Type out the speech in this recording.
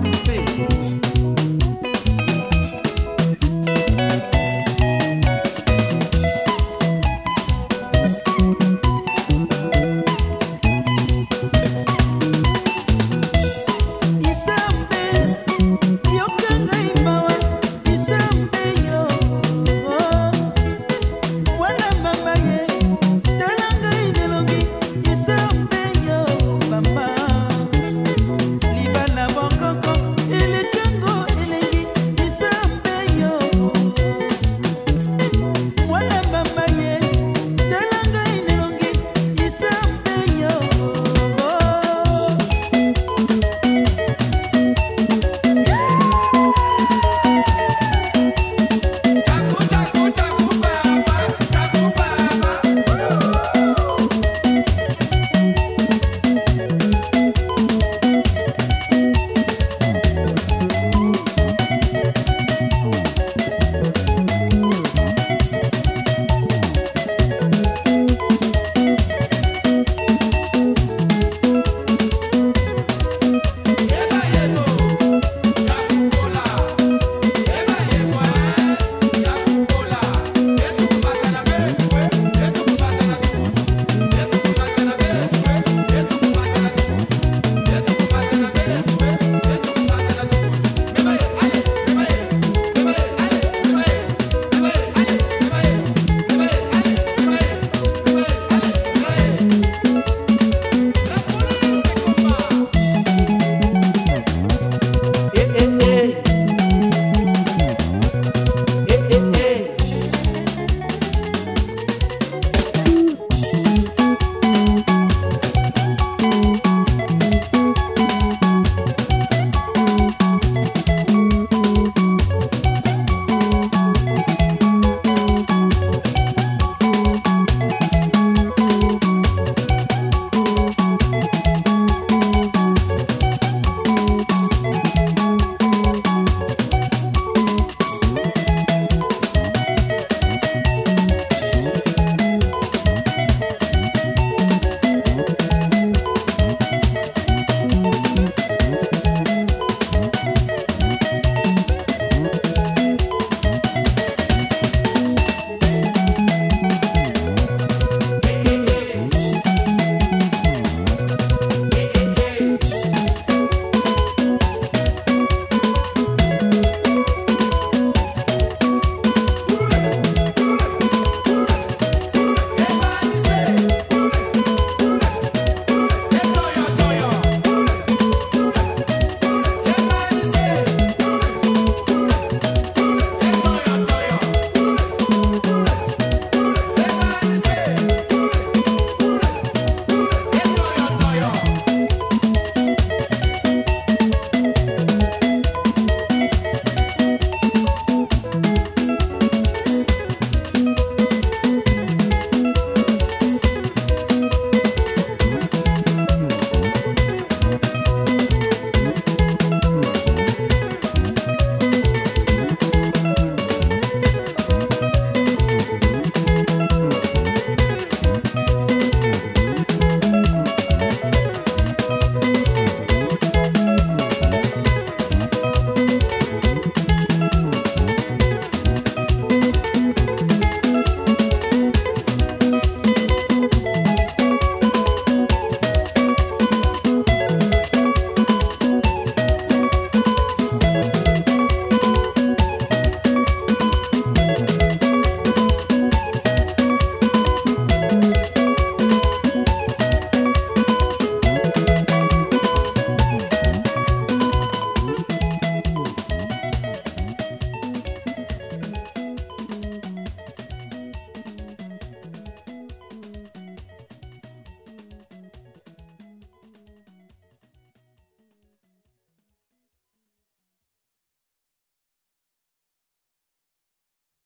something